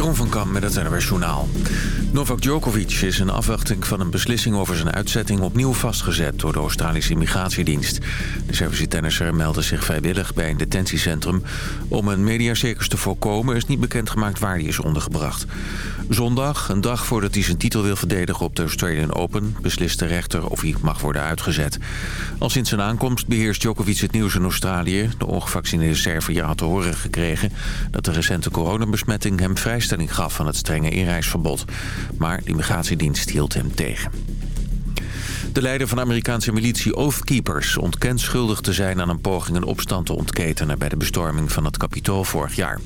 Jeroen van Kam met het NRS Journaal. Novak Djokovic is in afwachting van een beslissing over zijn uitzetting opnieuw vastgezet door de Australische Immigratiedienst. De Servische tennisser meldde zich vrijwillig bij een detentiecentrum. Om een mediacircus te voorkomen is niet bekendgemaakt waar hij is ondergebracht. Zondag, een dag voordat hij zijn titel wil verdedigen op de Australian Open, beslist de rechter of hij mag worden uitgezet. Al sinds zijn aankomst beheerst Djokovic het nieuws in Australië. De ongevaccineerde Serviër had te horen gekregen dat de recente coronabesmetting hem vrijstelling gaf van het strenge inreisverbod. Maar de immigratiedienst hield hem tegen. De leider van de Amerikaanse militie Oath Keepers ontkent schuldig te zijn aan een poging een opstand te ontketenen bij de bestorming van het Capitool vorig jaar.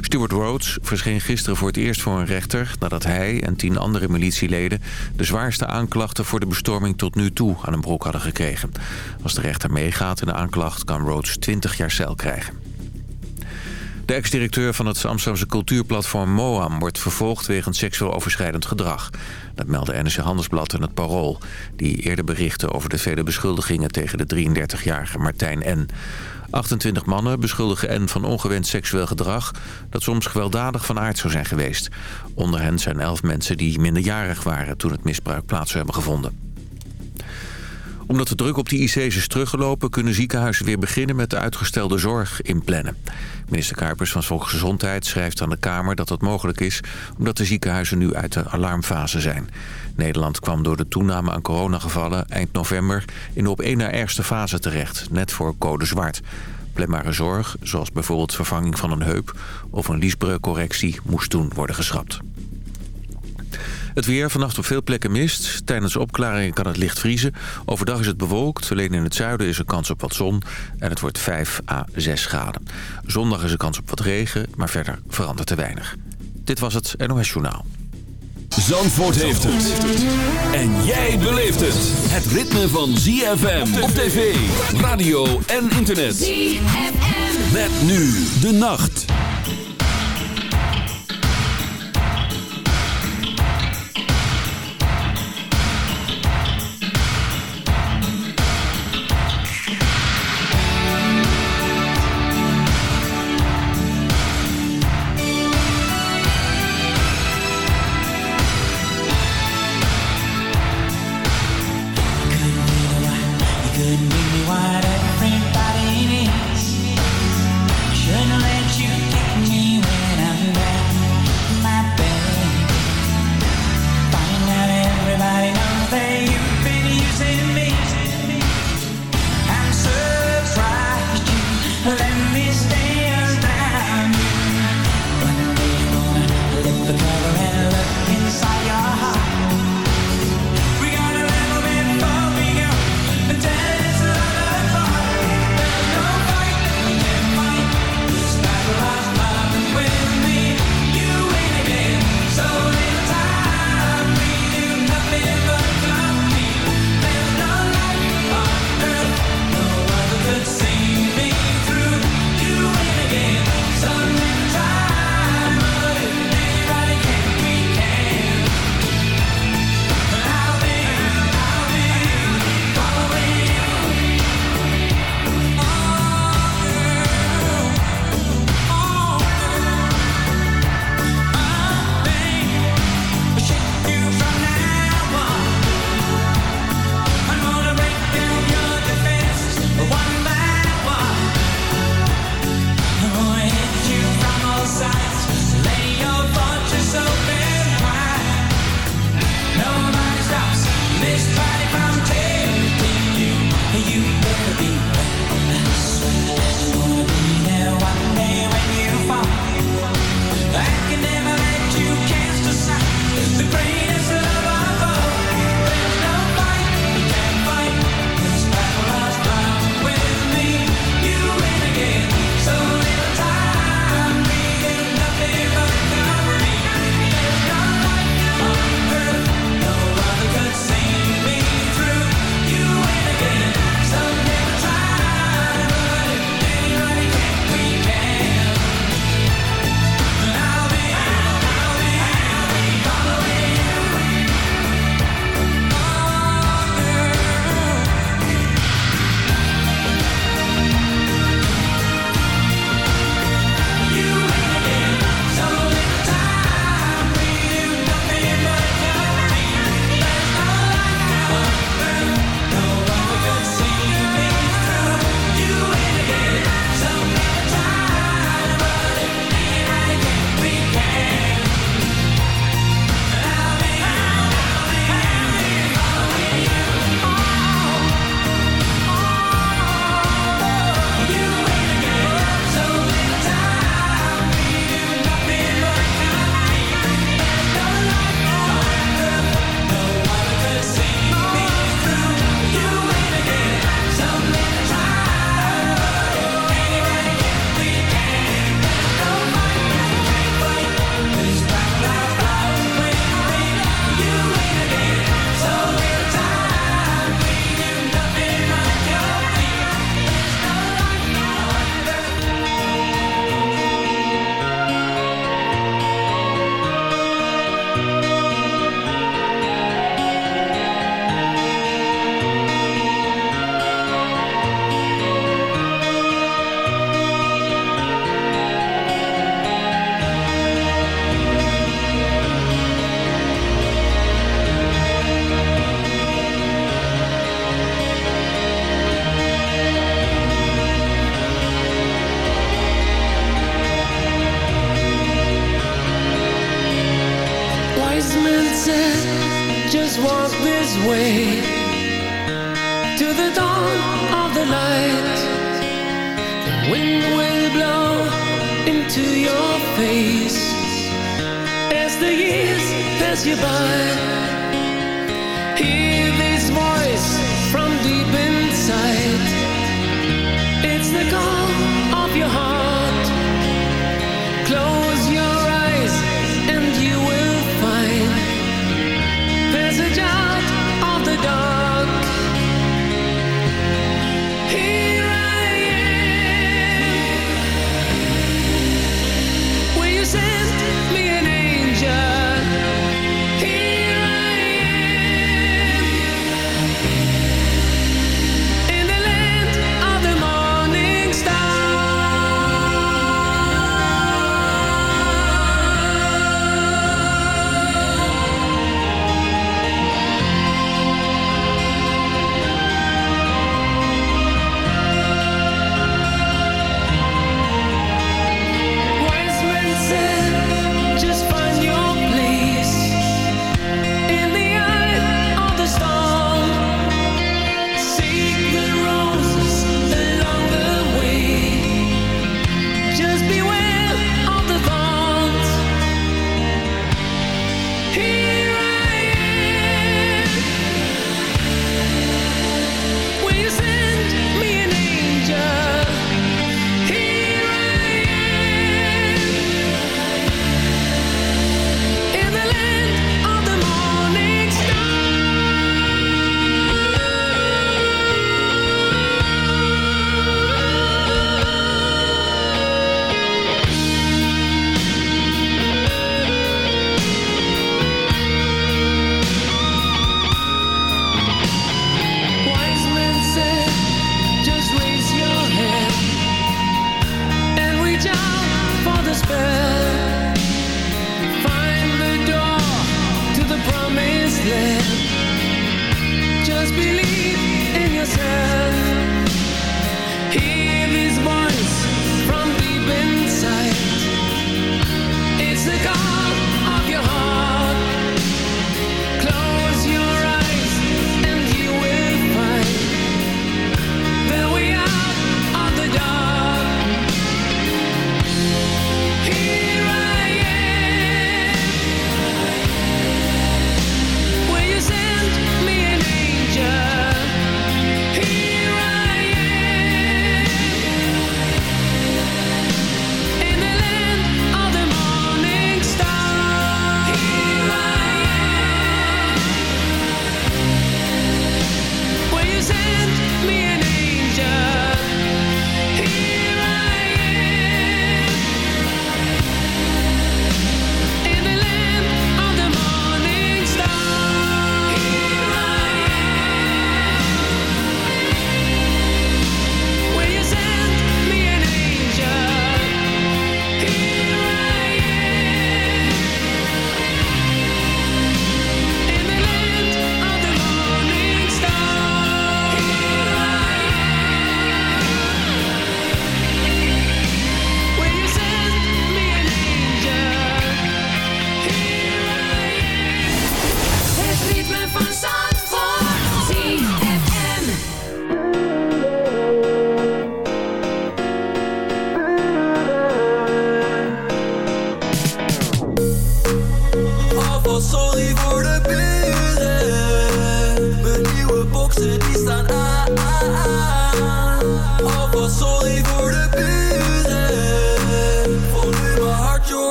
Stuart Rhodes verscheen gisteren voor het eerst voor een rechter nadat hij en tien andere militieleden de zwaarste aanklachten voor de bestorming tot nu toe aan een broek hadden gekregen. Als de rechter meegaat in de aanklacht kan Rhodes 20 jaar cel krijgen. De ex-directeur van het Amsterdamse cultuurplatform MOAM... wordt vervolgd wegens seksueel overschrijdend gedrag. Dat meldde NRC Handelsblad en het Parool... die eerder berichten over de vele beschuldigingen... tegen de 33-jarige Martijn N. 28 mannen beschuldigen N van ongewenst seksueel gedrag... dat soms gewelddadig van aard zou zijn geweest. Onder hen zijn 11 mensen die minderjarig waren... toen het misbruik plaats zou hebben gevonden omdat de druk op de IC's is teruggelopen... kunnen ziekenhuizen weer beginnen met de uitgestelde zorg inplannen. Minister Kuipers van Volksgezondheid schrijft aan de Kamer dat dat mogelijk is... omdat de ziekenhuizen nu uit de alarmfase zijn. Nederland kwam door de toename aan coronagevallen eind november... in de op één na ergste fase terecht, net voor code zwart. Planbare zorg, zoals bijvoorbeeld vervanging van een heup... of een liesbreukcorrectie, moest toen worden geschrapt. Het weer, vannacht op veel plekken mist. Tijdens opklaringen kan het licht vriezen. Overdag is het bewolkt. Alleen in het zuiden is er kans op wat zon. En het wordt 5 à 6 graden. Zondag is er kans op wat regen, maar verder verandert er weinig. Dit was het NOS Journaal. Zandvoort heeft het. En jij beleeft het. Het ritme van ZFM op tv, radio en internet. ZFM. Met nu de nacht.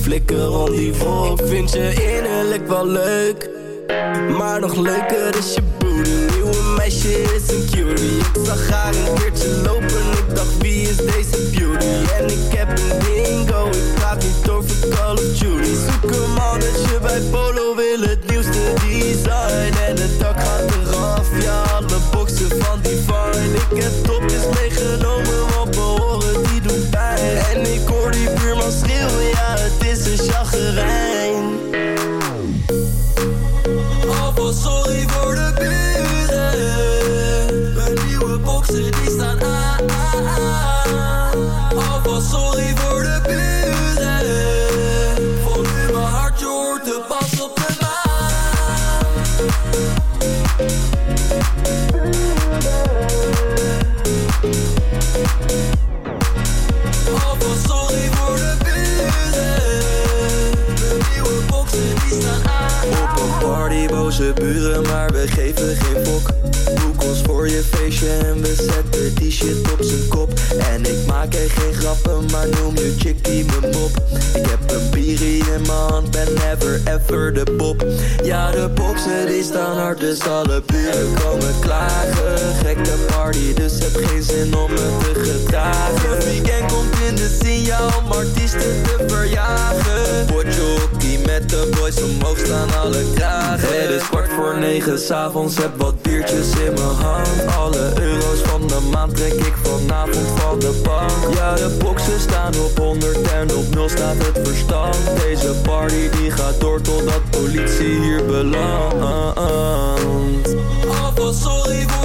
Flikker om die volk, vind je innerlijk wel leuk Maar nog leuker is je booty. Nieuwe meisje is een cutie. Ik zag haar een keertje lopen. Ik dacht wie is deze beauty? En ik heb een bingo Ik praat niet over Call of Duty. Zoek een mannetje bij Polo. Wil het nieuwste design. En het dak gaat eraf. Ja alle boxen van Divine. Ik heb noem je chickie mijn mop. Ik heb een bierie in mijn hand, ben never ever de pop. Ja, de boxen die staan hard, dus alle buren komen klagen. Gekke party, dus heb geen zin om me te gedragen. Weekend komt in de scene, ja, om artiesten te verjagen. Potjockey met de boys omhoog staan alle kragen. Het is kwart voor negen s'avonds, heb wat biertjes in mijn hand. Alle euro's van de maand trek ik vanavond van de bank. Ja, de boxen staan op 100 en op 0 staat het verstand. Deze party die gaat door totdat politie hier belandt. Alvast sorry voor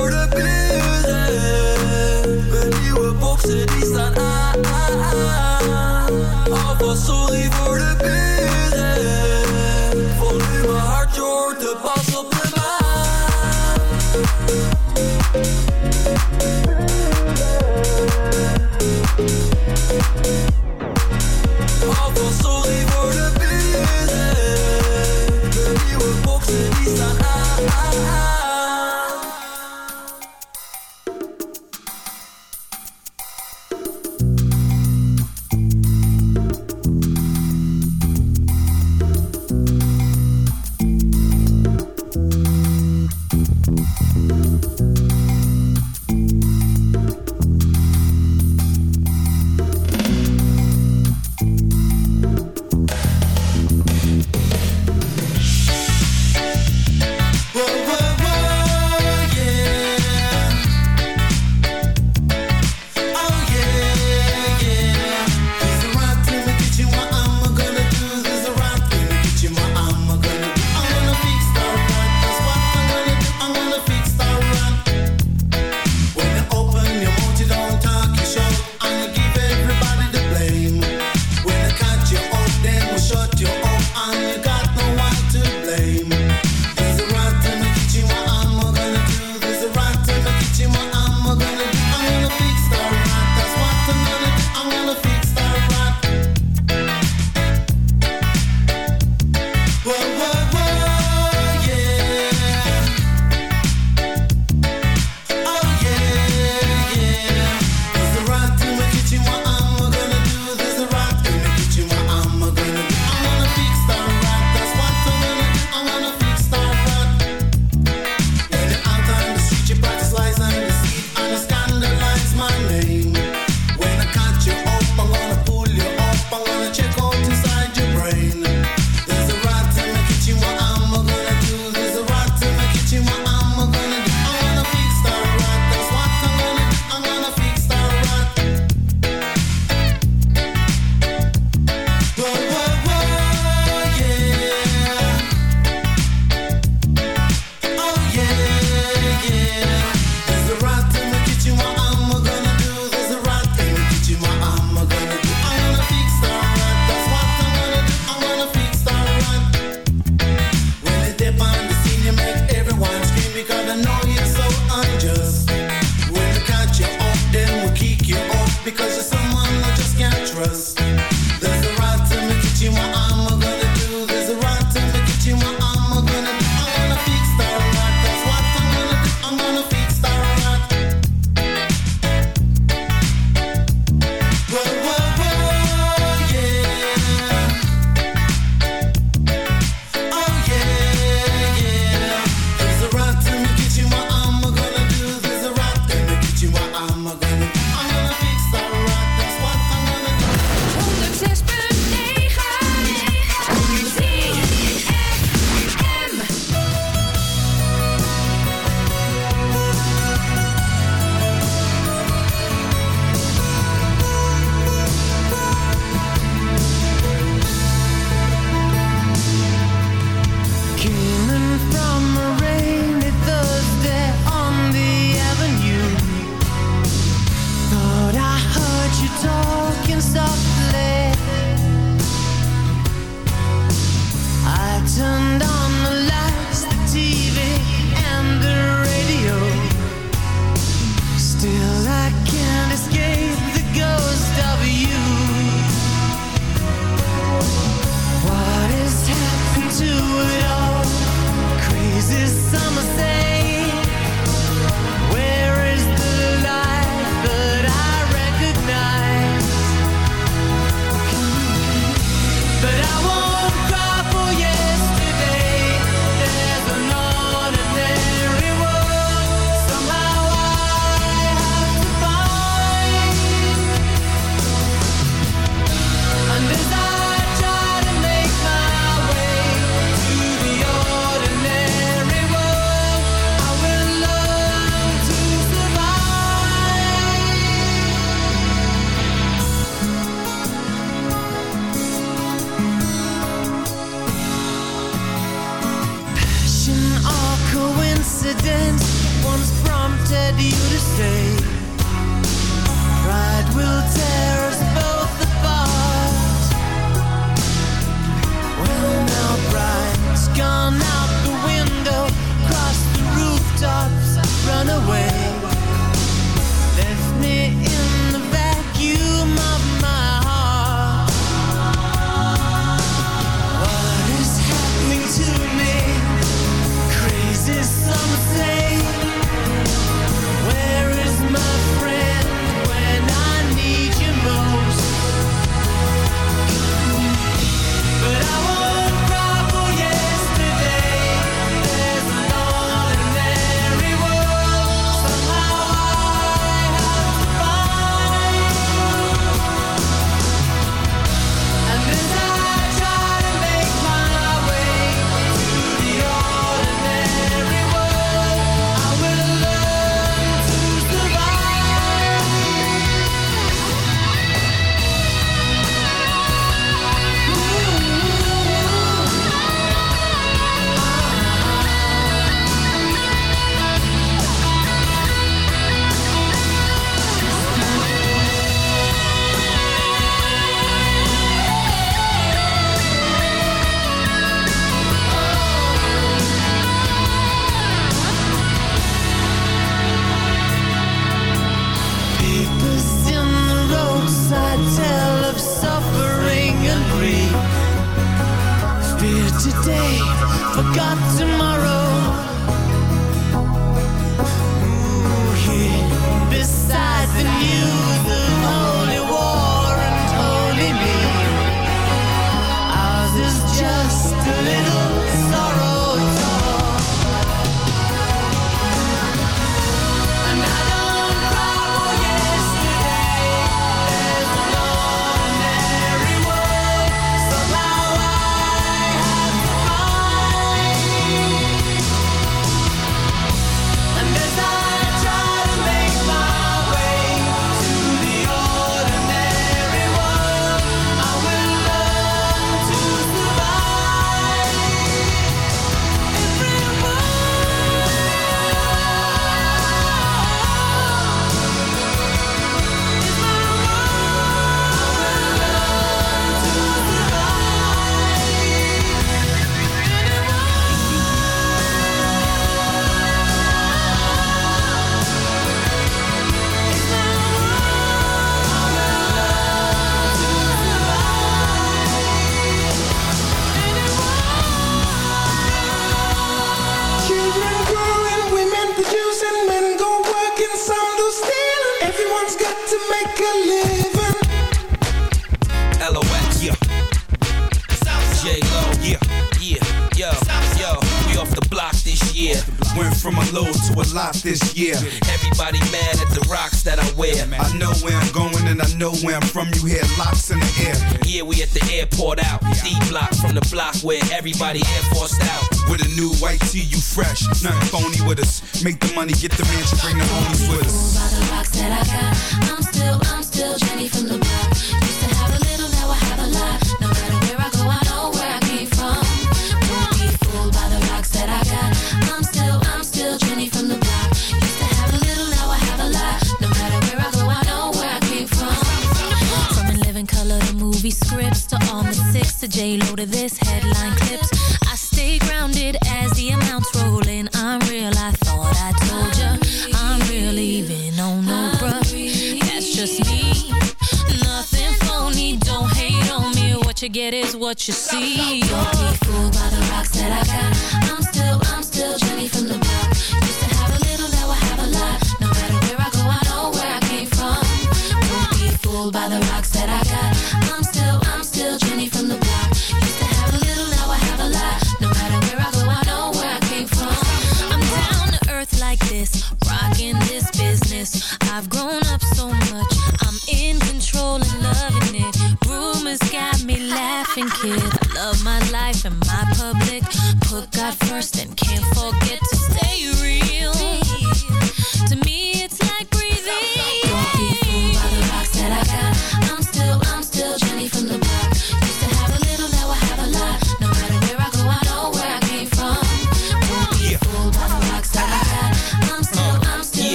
Where I'm from, you hear locks in the air. Yeah, we at the airport out. D block from the block where everybody air forced out. With a new white tee, you fresh. Nothing phony with us. Make the money, get the mansion, bring the homies with us.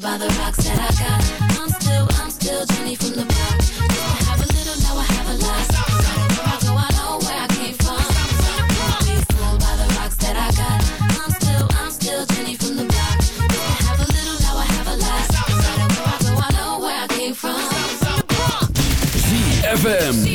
By the rocks that I got. I'm still, I'm still Jenny from the block. I have a lot. Where I go, I know where I came from. Don't by the rocks that I got. Little, now I have a lot. ZFM.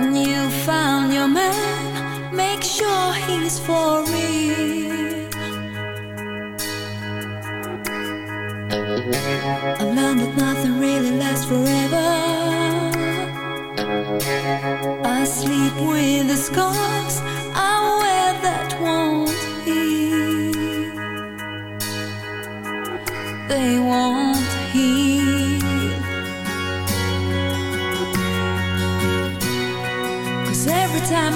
When you found your man, make sure he's for real. I've learned that nothing really lasts forever. I sleep with the scars I wear that won't heal. They won't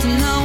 To nowhere.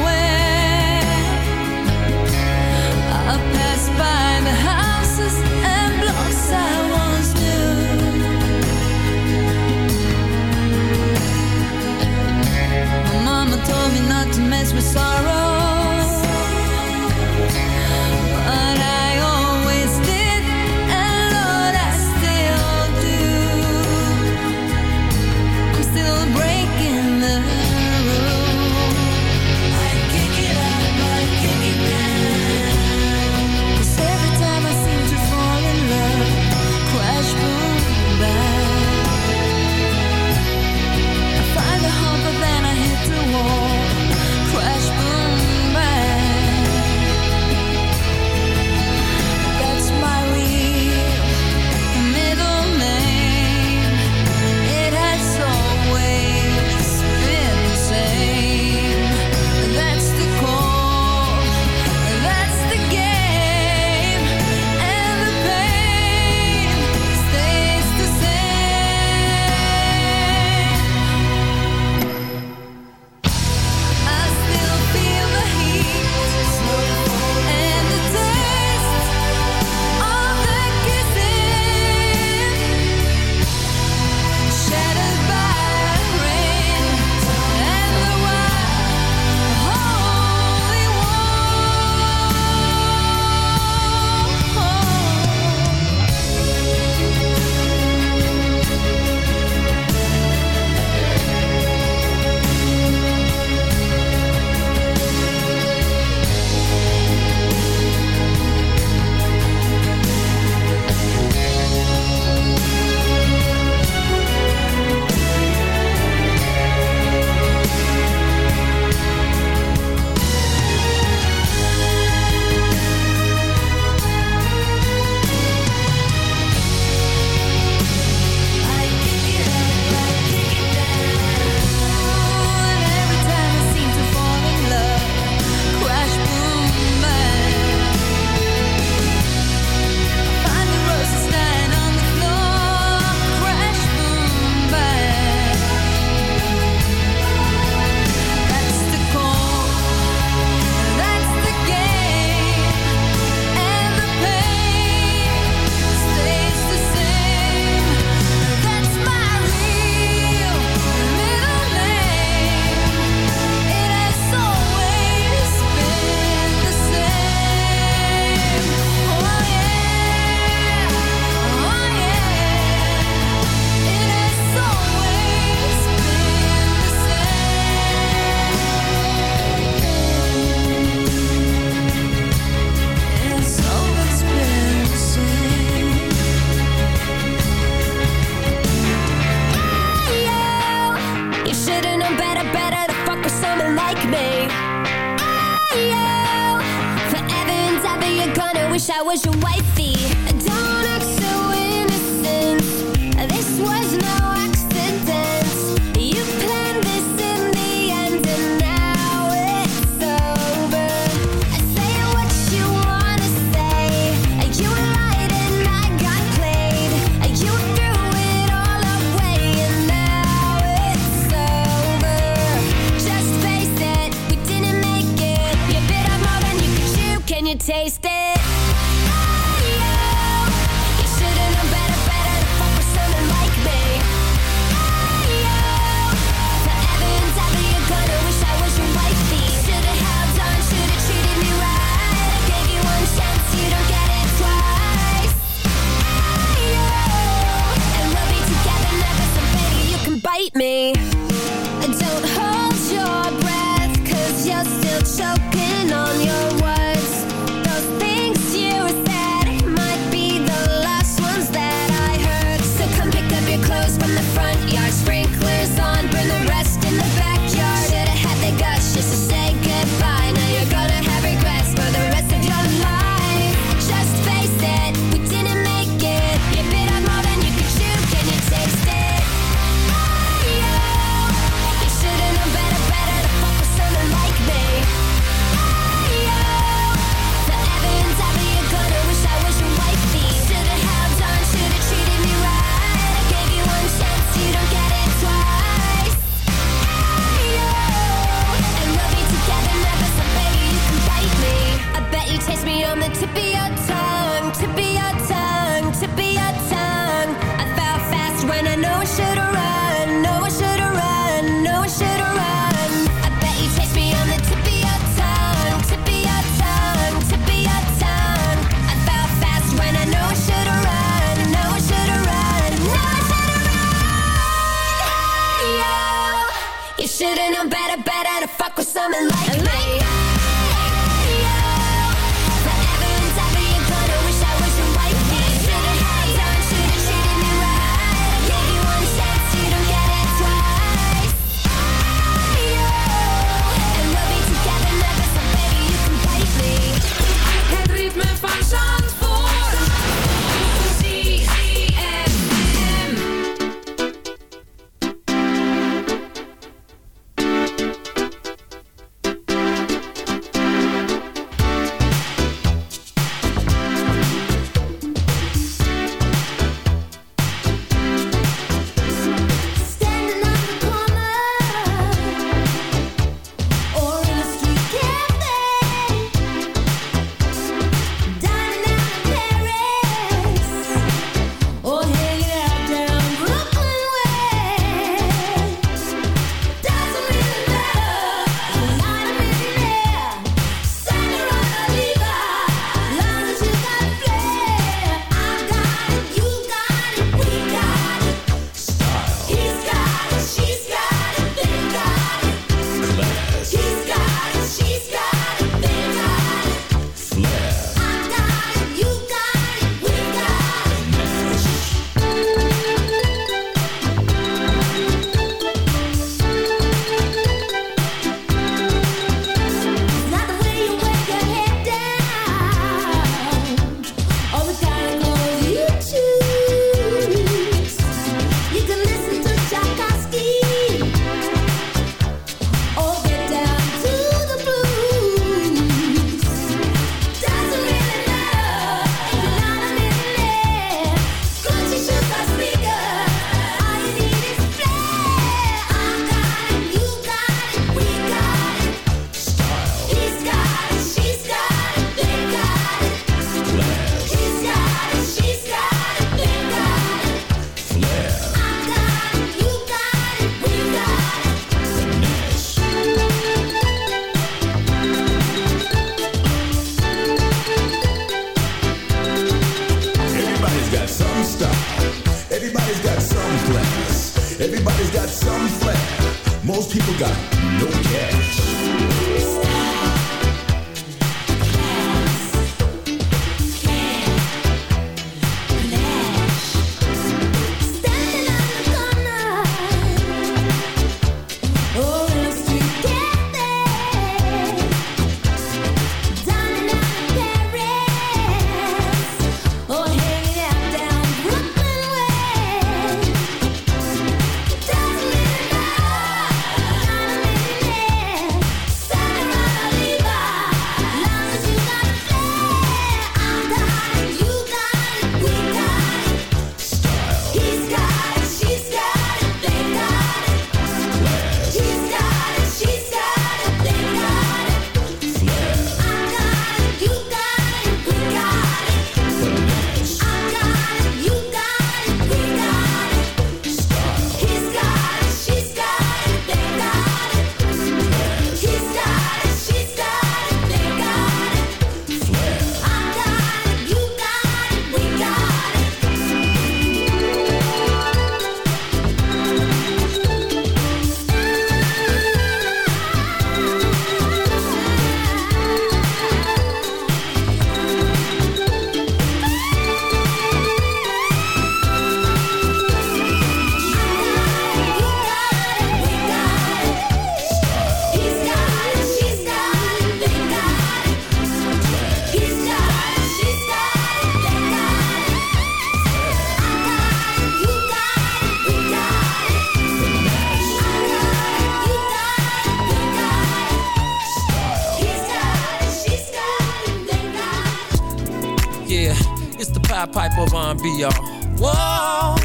R&B, y'all. Whoa,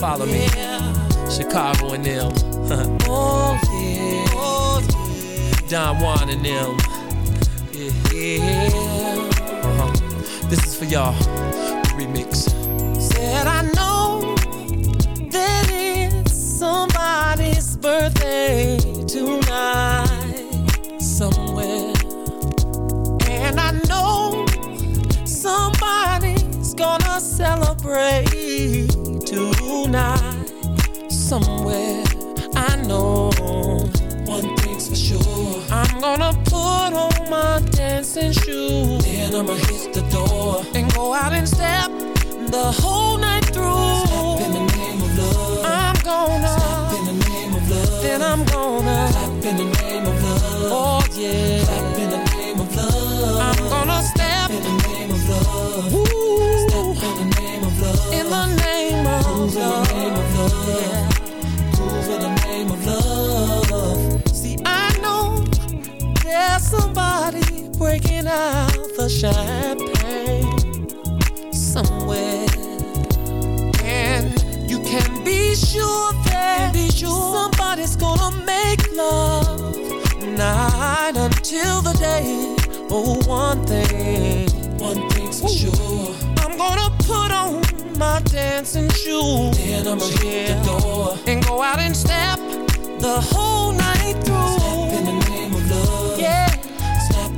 follow me. Chicago and them. oh, yeah. oh, yeah. Don Juan and them. Yeah, uh-huh. This is for y'all. Remix. Said I know that it's somebody's birthday gonna put on my dancing shoes. Then I'ma hit the door and go out and step the whole night through. Step oh, in the name of love. I'm gonna step in the name of love. Then I'm gonna clap in the name of love. Oh yeah, clap in the name of love. I'm gonna step in the name of love. Ooh. Step in the name of love. In the name of love. Out the champagne somewhere. And you can be sure that be sure somebody's gonna make love night until the day. Oh, one thing, one thing's for sure. I'm gonna put on my dancing shoes. Then I'ma hit the door and go out and step the whole night through. Step in the name of love.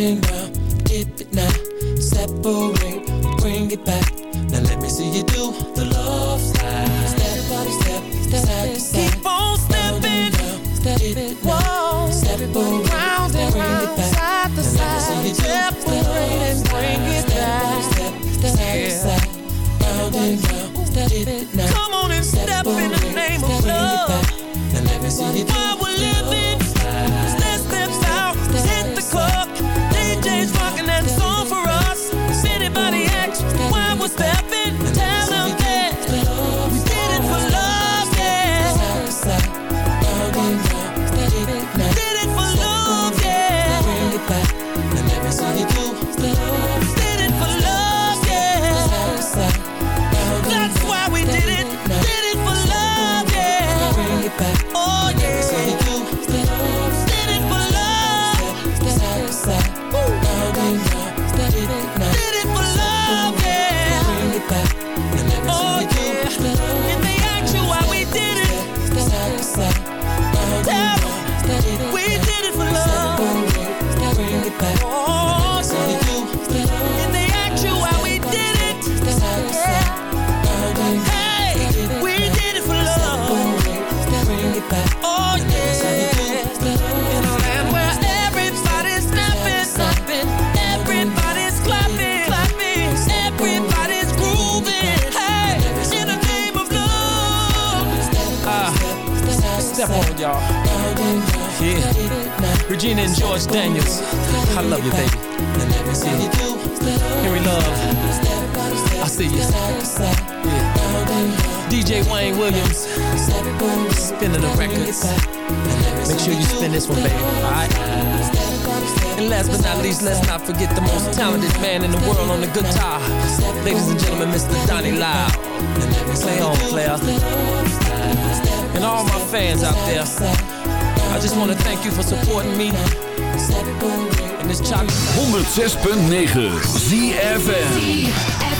round Regina and George Daniels. I love you, baby. Henry Love. I see you. Yeah. DJ Wayne Williams. Spinning the records. Make sure you spin this one, baby. Alright? And last but not least, let's not forget the most talented man in the world on the guitar. Ladies and gentlemen, Mr. Donnie Lyle. Play on, player. And all my fans out there, I just want to thank you for supporting me Set it boom, and it's chocolate. 106.9 ZFM.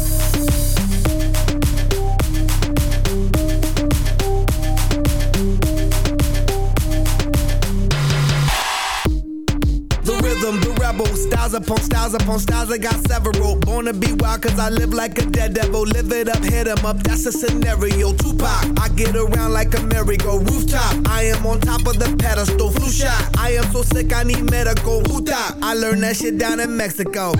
Styles upon styles upon styles, I got several. Born to be wild, cause I live like a dead devil. Live it up, hit 'em up, that's a scenario. Tupac, I get around like a merry-go rooftop. I am on top of the pedestal, flu shot. I am so sick, I need medical. Hoota, I learned that shit down in Mexico.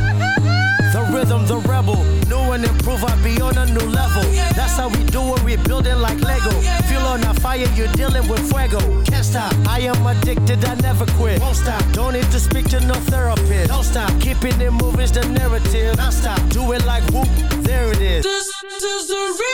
The rhythm, the rebel. New and improve, I be on a new level. That's how we do it, we build it like Lego. Feel on a fire, you're dealing with fuego. Can't stop, I am addicted, I never quit. Won't stop, don't need to speak to no therapist. Don't stop, keeping it moving's the narrative. Don't stop, do it like whoop, there it is. This is the rhythm,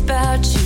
about you.